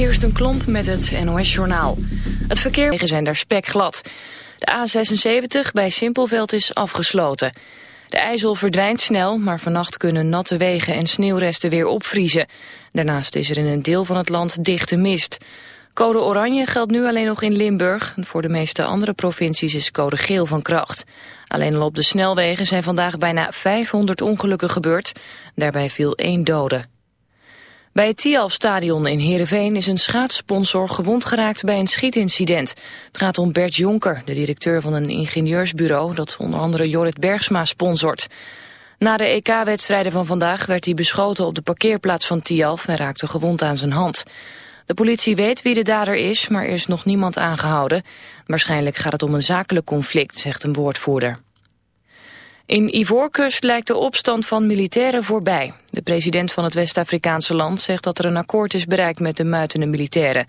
Kirsten Klomp met het NOS-journaal. Het verkeer zijn daar spekglad. De A76 bij Simpelveld is afgesloten. De IJssel verdwijnt snel, maar vannacht kunnen natte wegen en sneeuwresten weer opvriezen. Daarnaast is er in een deel van het land dichte mist. Code oranje geldt nu alleen nog in Limburg. Voor de meeste andere provincies is code geel van kracht. Alleen al op de snelwegen zijn vandaag bijna 500 ongelukken gebeurd. Daarbij viel één dode. Bij het Tialf-stadion in Heerenveen is een schaatssponsor gewond geraakt bij een schietincident. Het gaat om Bert Jonker, de directeur van een ingenieursbureau dat onder andere Jorrit Bergsma sponsort. Na de EK-wedstrijden van vandaag werd hij beschoten op de parkeerplaats van Tialf en raakte gewond aan zijn hand. De politie weet wie de dader is, maar er is nog niemand aangehouden. Waarschijnlijk gaat het om een zakelijk conflict, zegt een woordvoerder. In Ivoorkust lijkt de opstand van militairen voorbij. De president van het West-Afrikaanse land zegt dat er een akkoord is bereikt met de muitende militairen.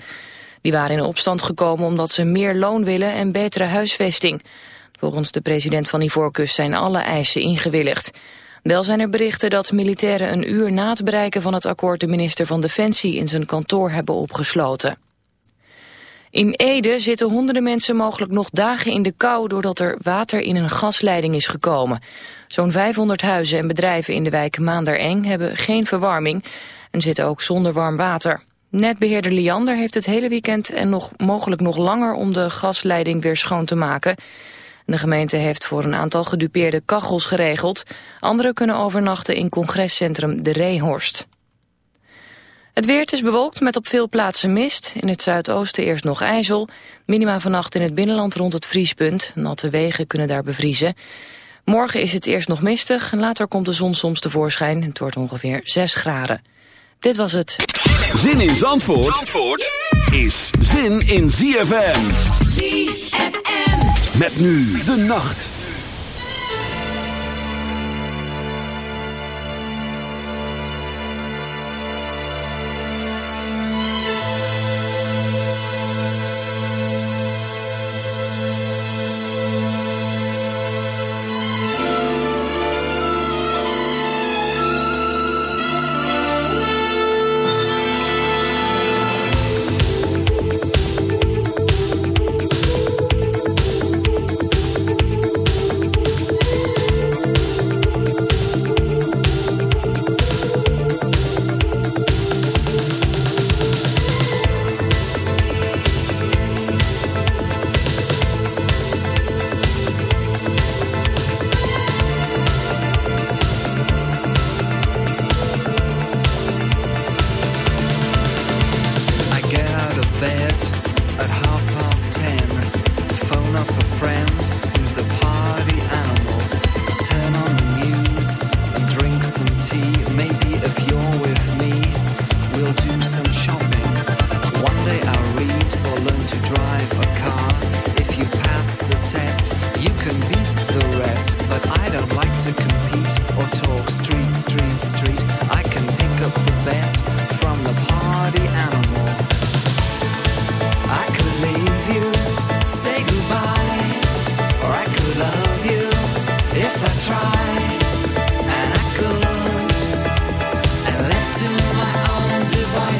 Die waren in opstand gekomen omdat ze meer loon willen en betere huisvesting. Volgens de president van Ivoorkust zijn alle eisen ingewilligd. Wel zijn er berichten dat militairen een uur na het bereiken van het akkoord de minister van Defensie in zijn kantoor hebben opgesloten. In Ede zitten honderden mensen mogelijk nog dagen in de kou doordat er water in een gasleiding is gekomen. Zo'n 500 huizen en bedrijven in de wijk Maandereng hebben geen verwarming en zitten ook zonder warm water. Netbeheerder Liander heeft het hele weekend en nog, mogelijk nog langer om de gasleiding weer schoon te maken. De gemeente heeft voor een aantal gedupeerde kachels geregeld. Anderen kunnen overnachten in congrescentrum De Reehorst. Het weer is bewolkt met op veel plaatsen mist. In het zuidoosten eerst nog ijzel. Minima vannacht in het binnenland rond het vriespunt. Natte wegen kunnen daar bevriezen. Morgen is het eerst nog mistig. En later komt de zon soms tevoorschijn. Het wordt ongeveer 6 graden. Dit was het. Zin in Zandvoort, Zandvoort is zin in ZFM. ZFM. Met nu de nacht.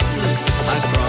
promises. I promise.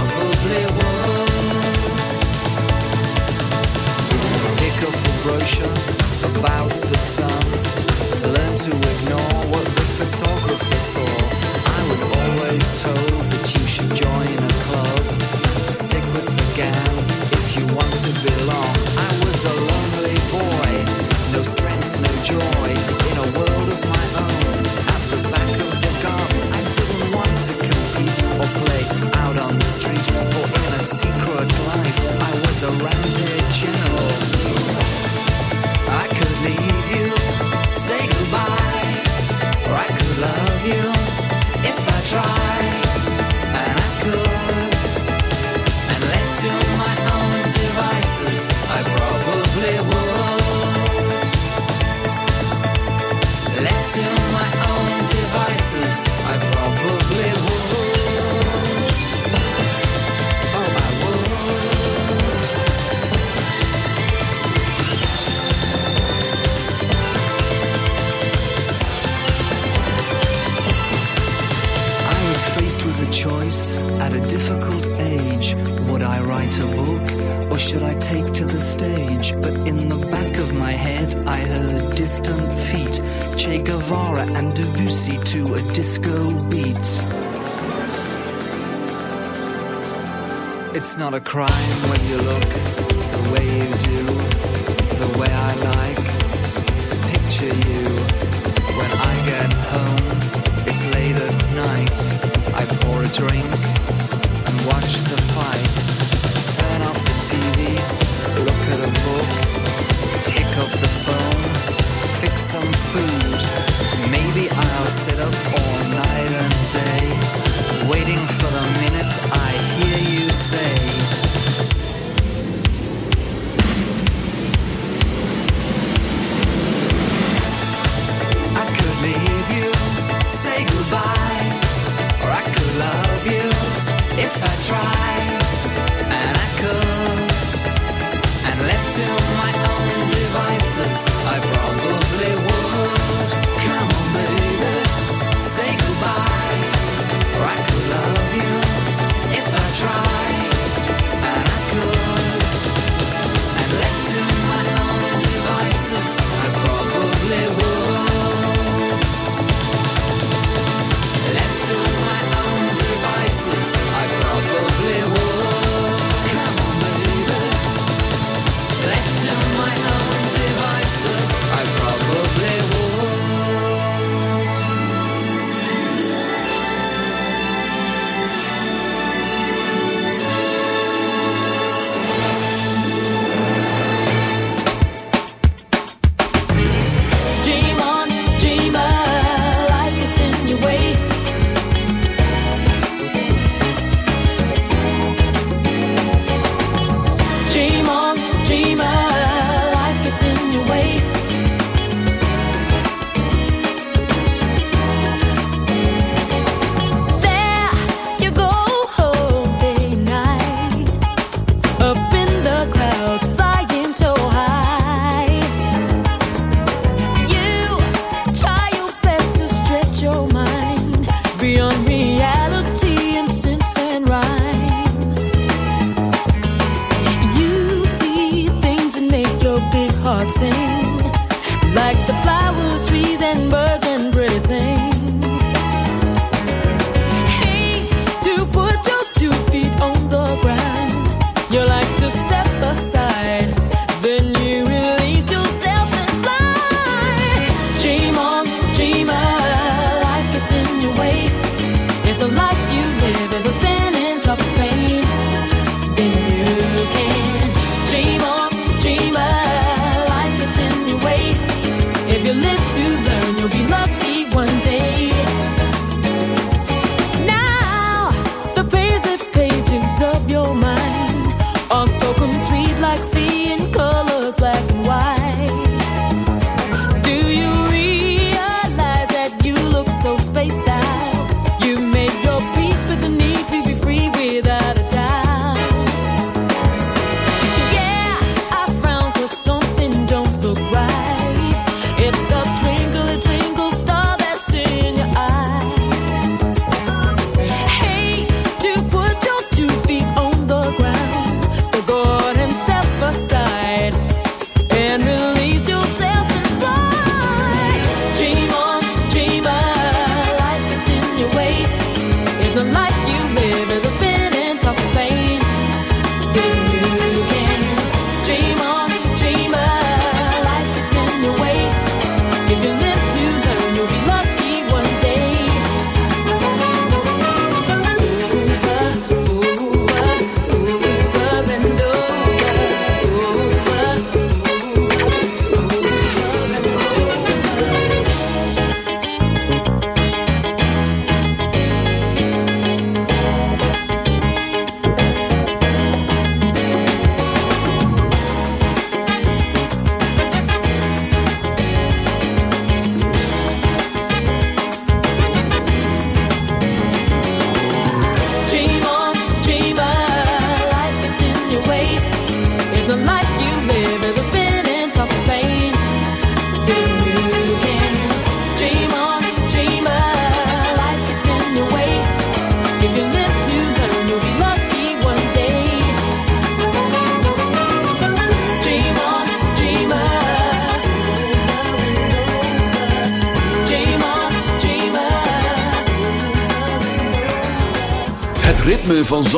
Some food.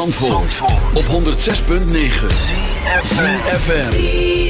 Zandvoort, op 106.9 FM.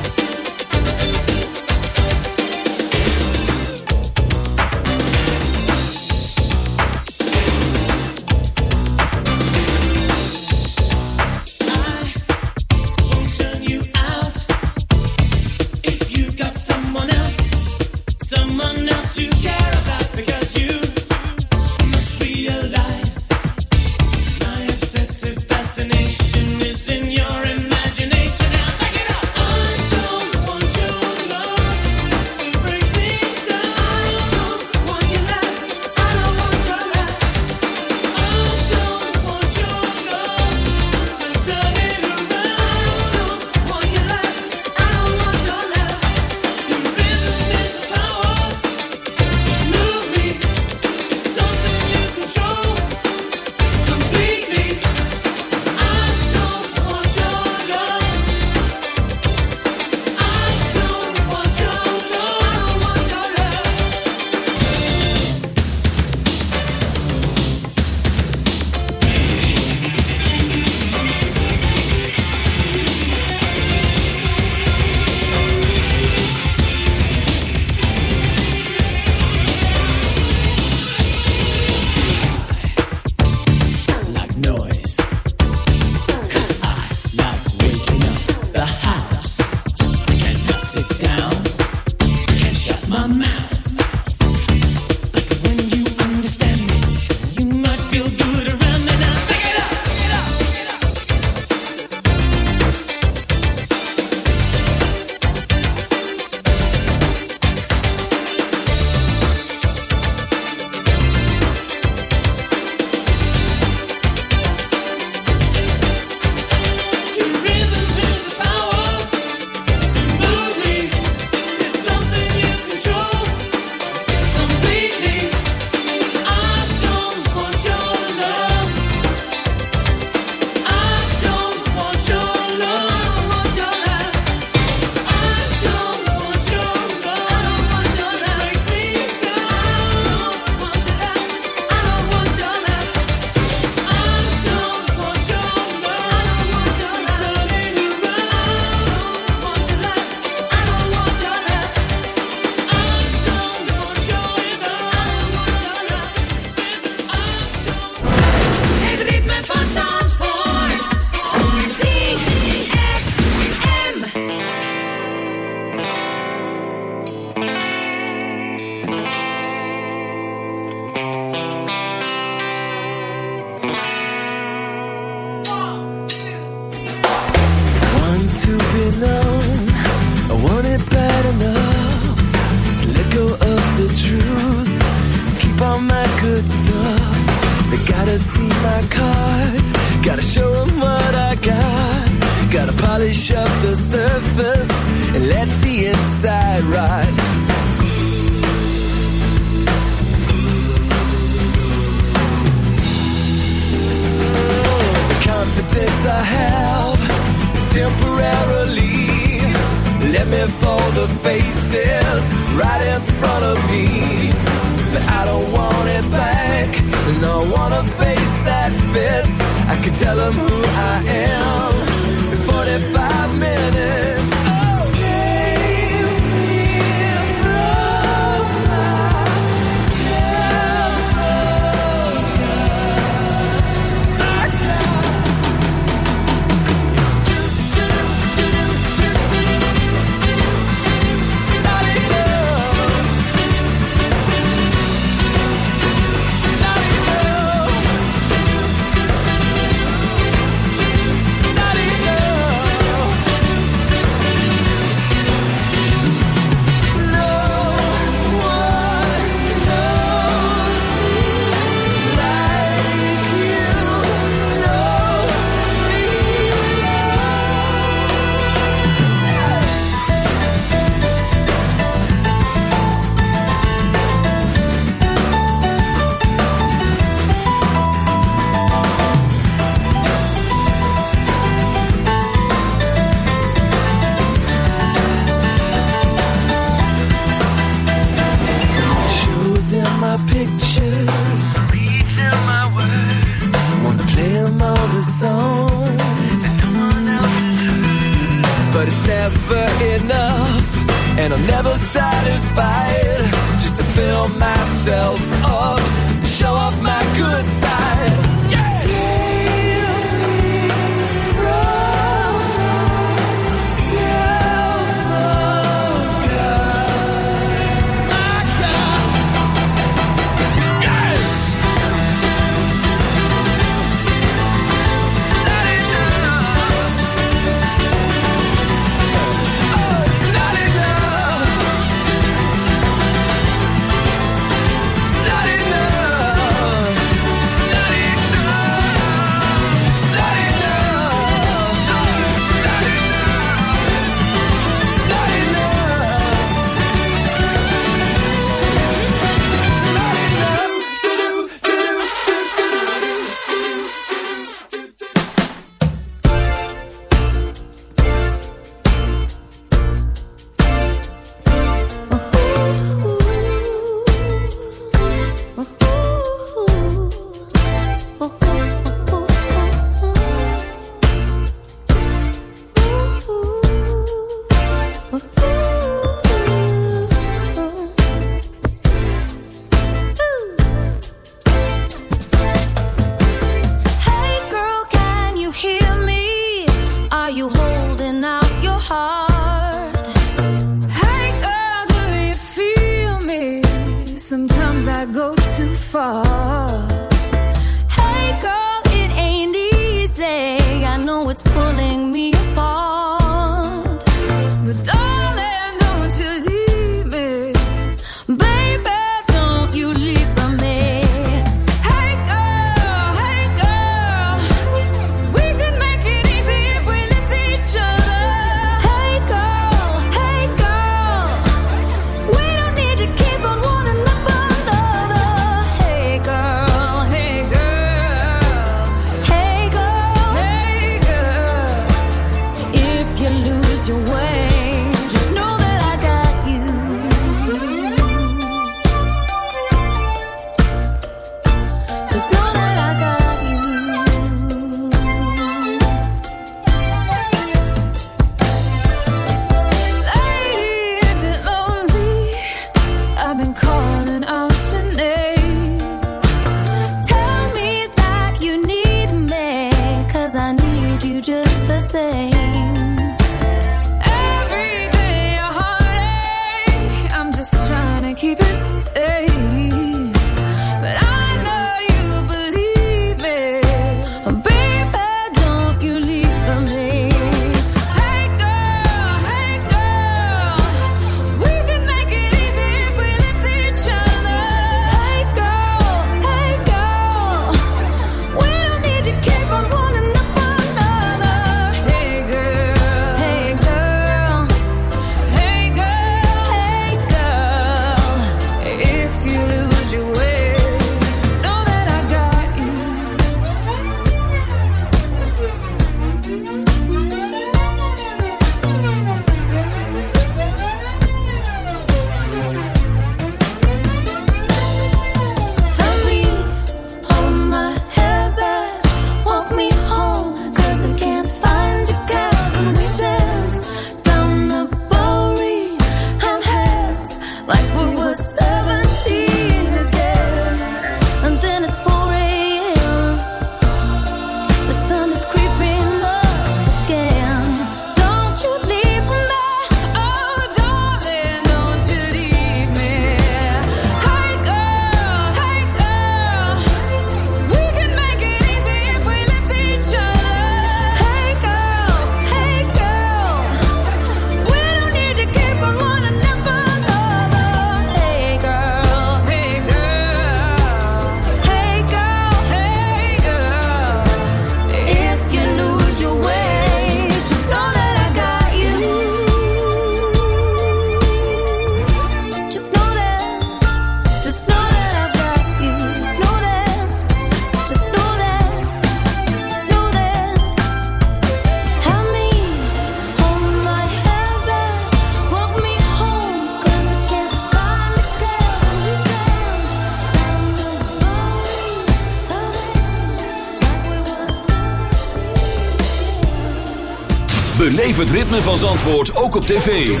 Beleef het ritme van Zandvoort ook op tv.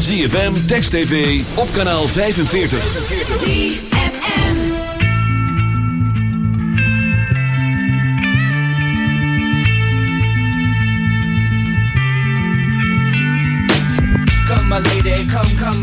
ZFM, Text TV, op kanaal 45. ZFM. Come my lady, come, come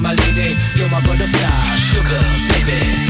my lady. You're my butterfly, sugar, baby.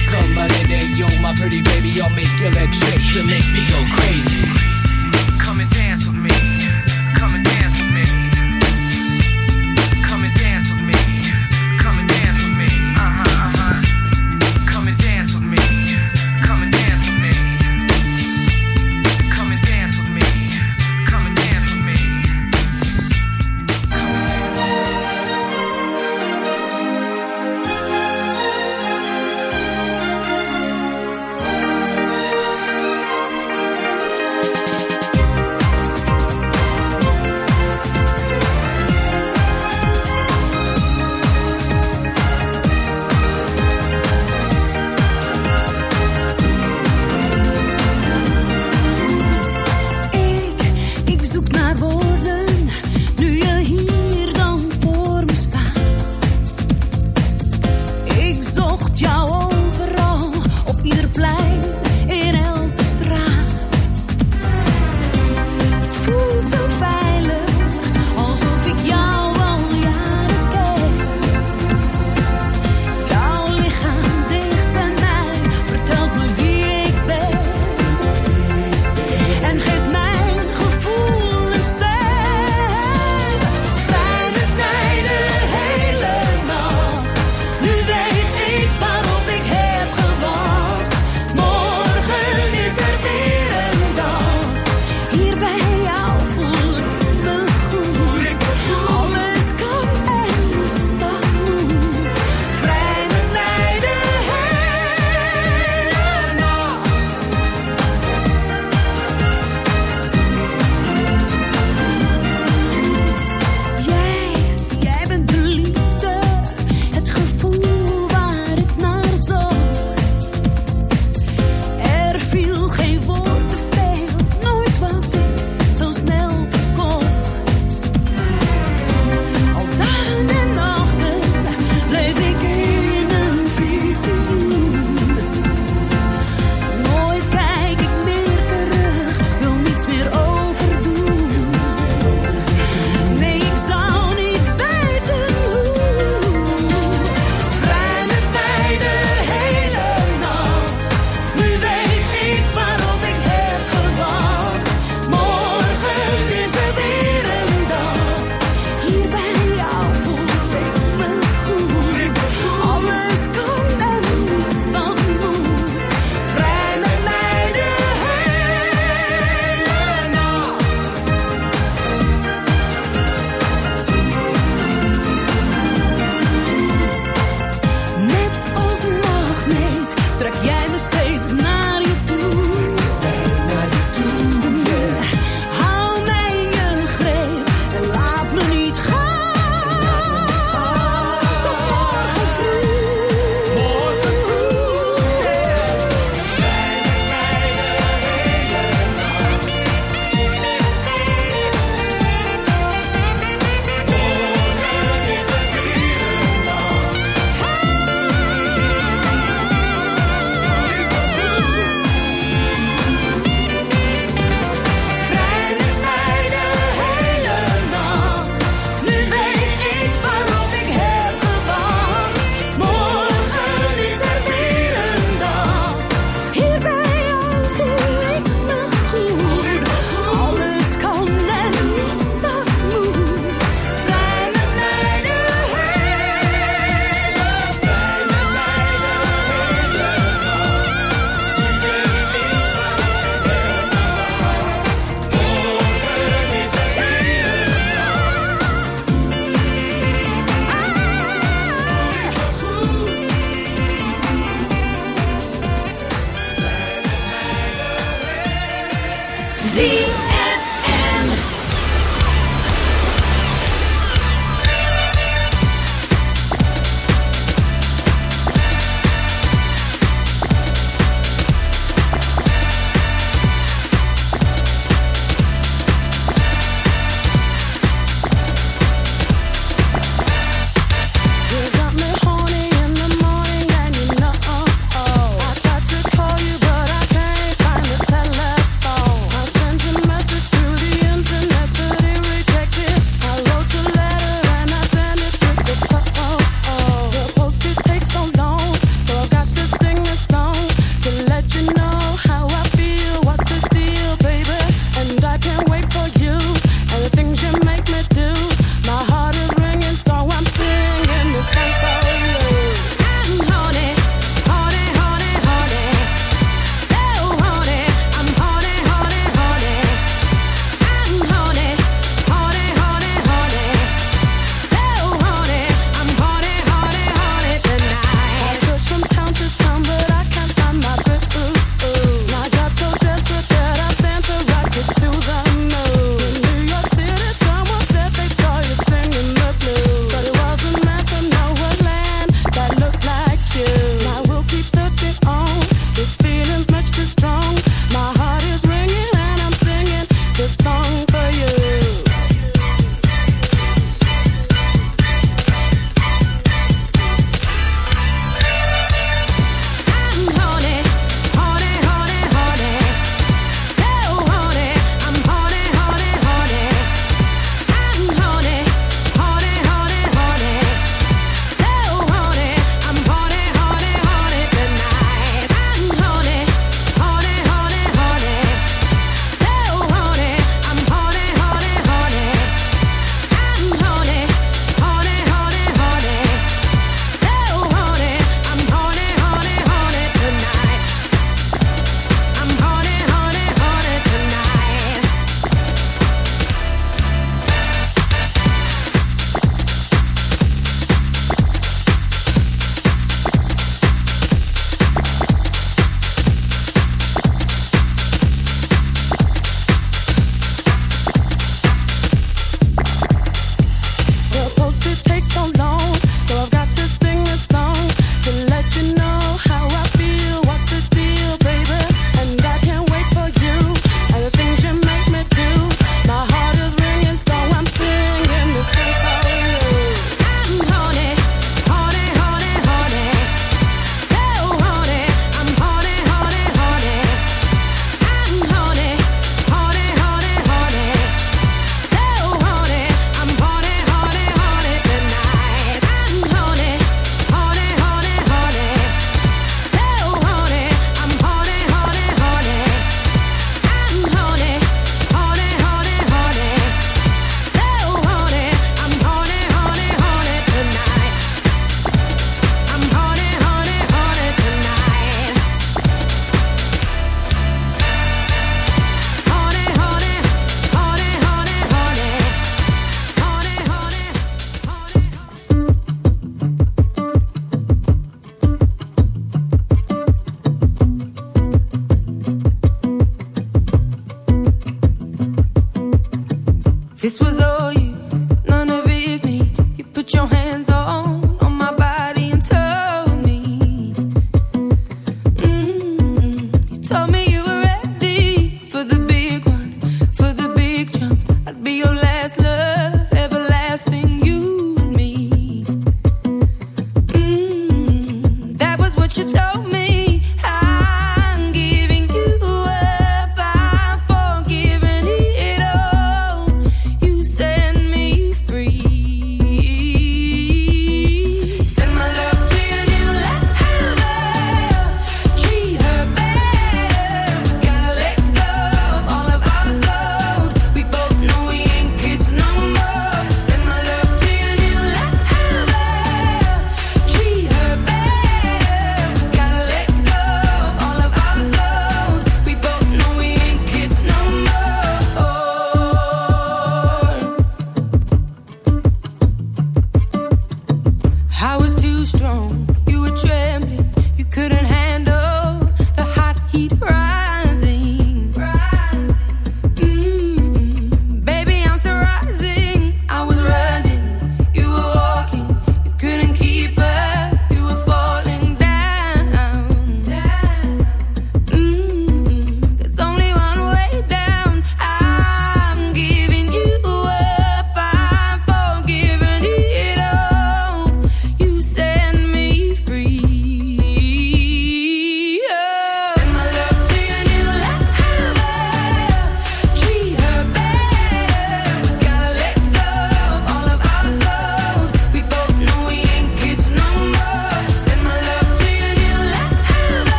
Come my lady, you're my pretty baby. I'll make your legs shake. You make me go crazy. Come and dance with me. Come and dance with me.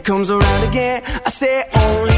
it comes around again. I say only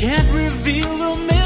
can't reveal the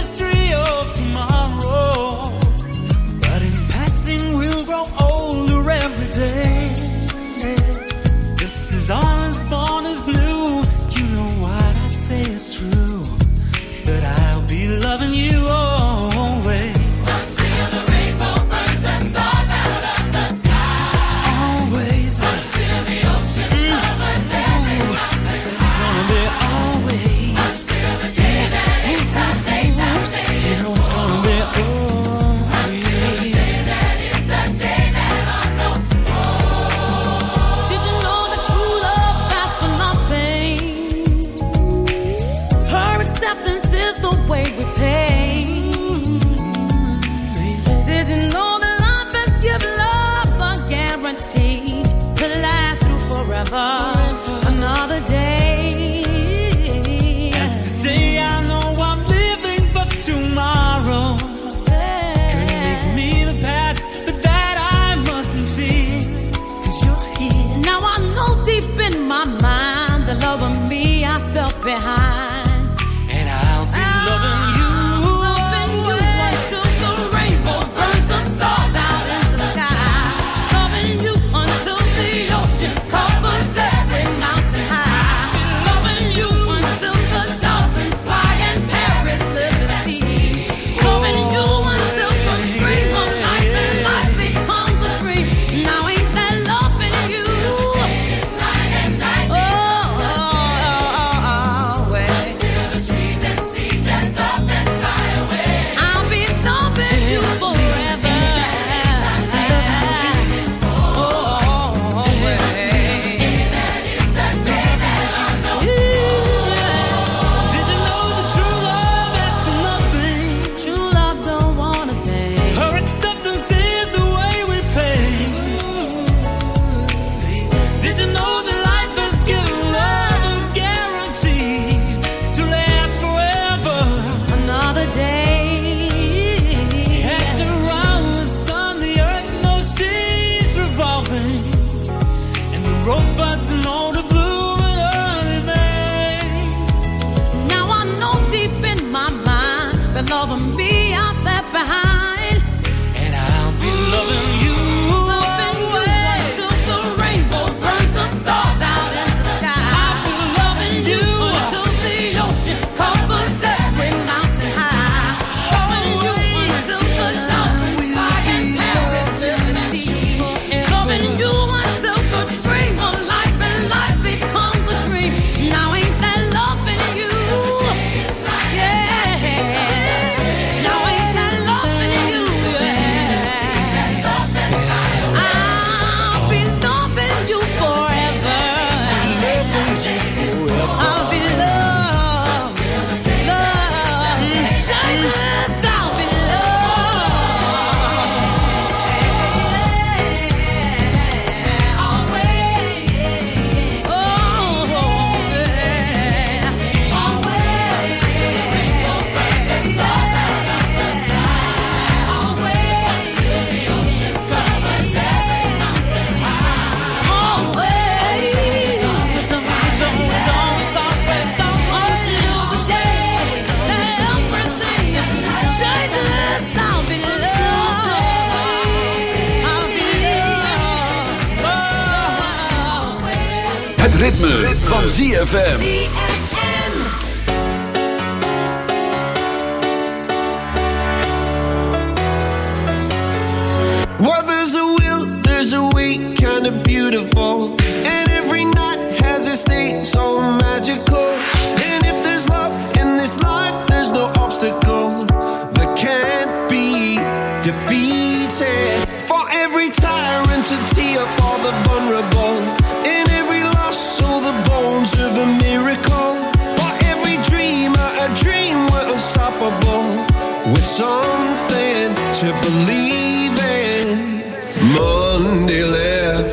ritme, ritme. van ZFM. Well, there's a will, there's a way, kind of beautiful.